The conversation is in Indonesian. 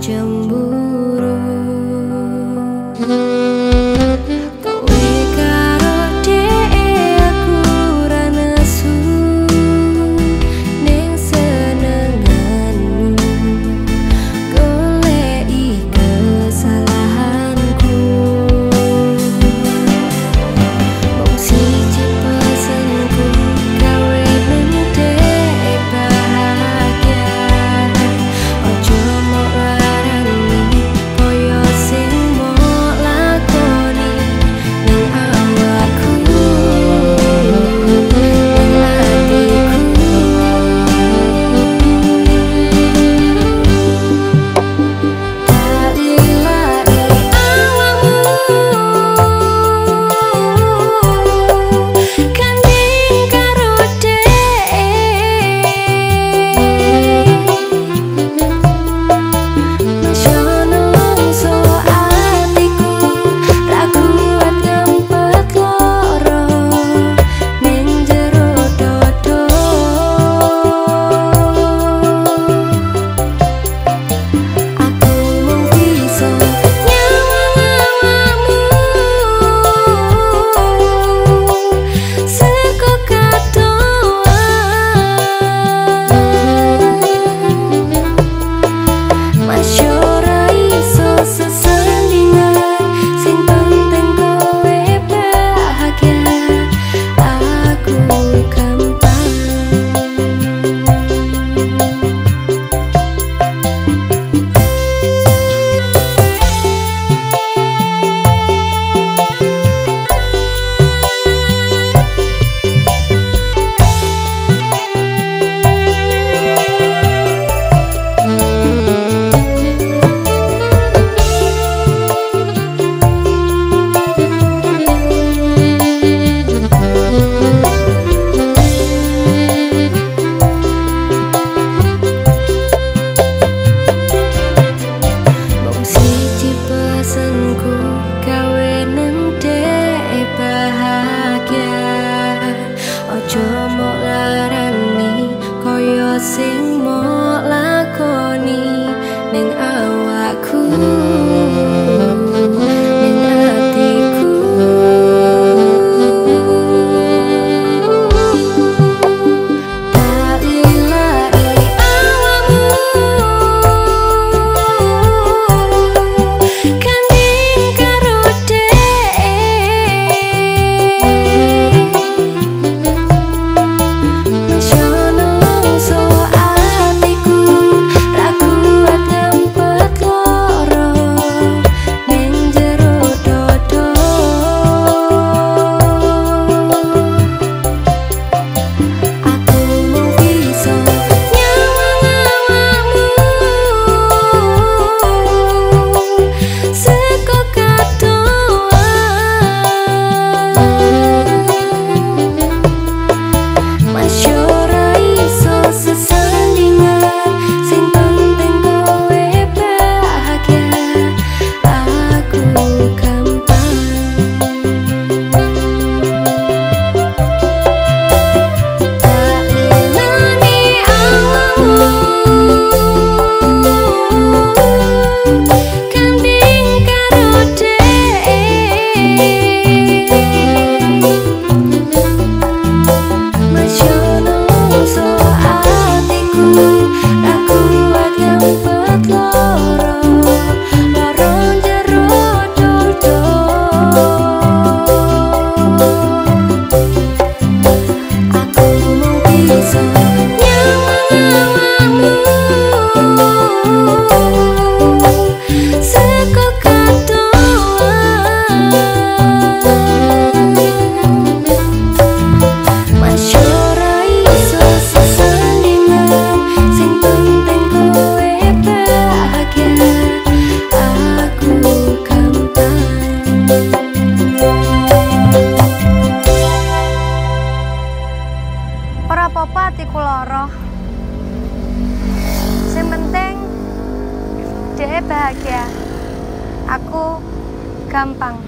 aku show você. apa atiku loro sing penting dia bahagia. Aku gampang.